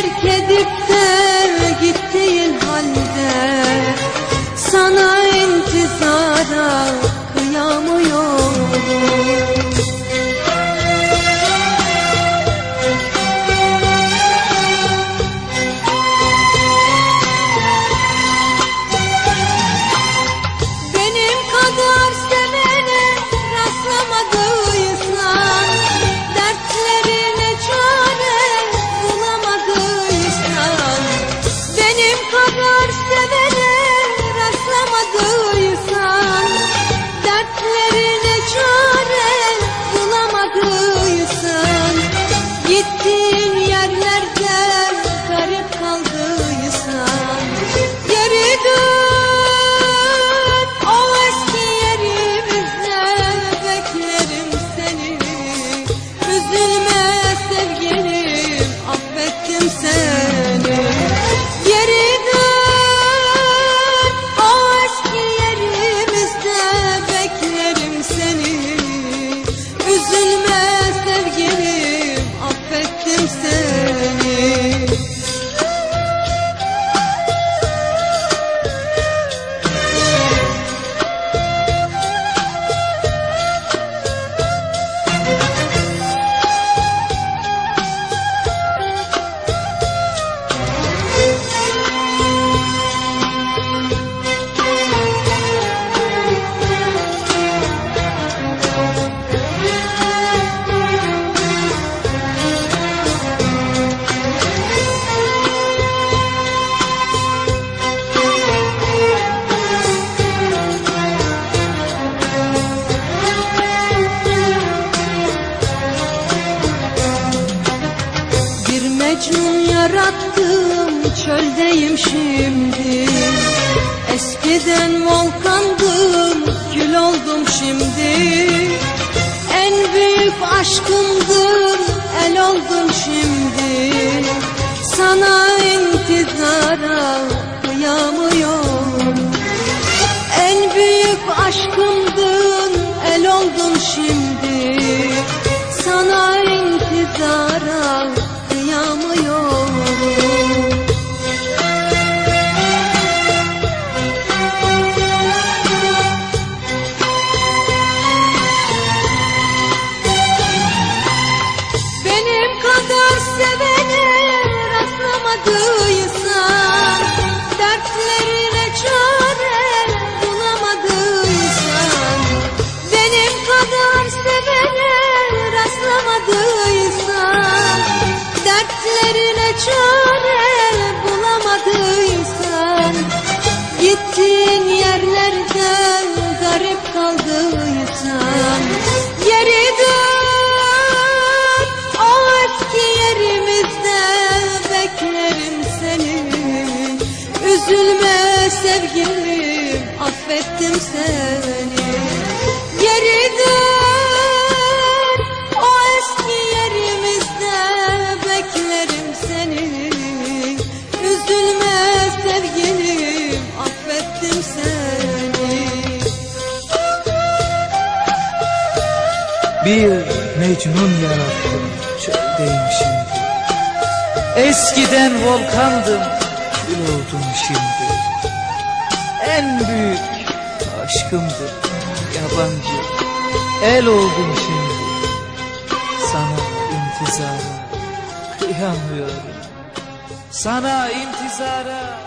terk edip de gittiğin halde Sana Yarattım çöldeyim şimdi. Eskiden volkandım kül oldum şimdi. En büyük aşkımdın el oldum şimdi sevgilim affettim seni. Geri dön o eski yerimizde beklerim seni. Üzülme sevgilim affettim seni. Bir Mecnun yarattım çöldeyim şimdi. Eskiden volkandım kül oldum şimdi En büyük aşkımdı yabancı. El oldum şimdi Sana intizara. Kıyamıyorum. Sana intizara